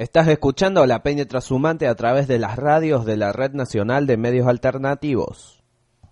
Estás escuchando La Peña Trashumante a través de las radios de la Red Nacional de Medios Alternativos.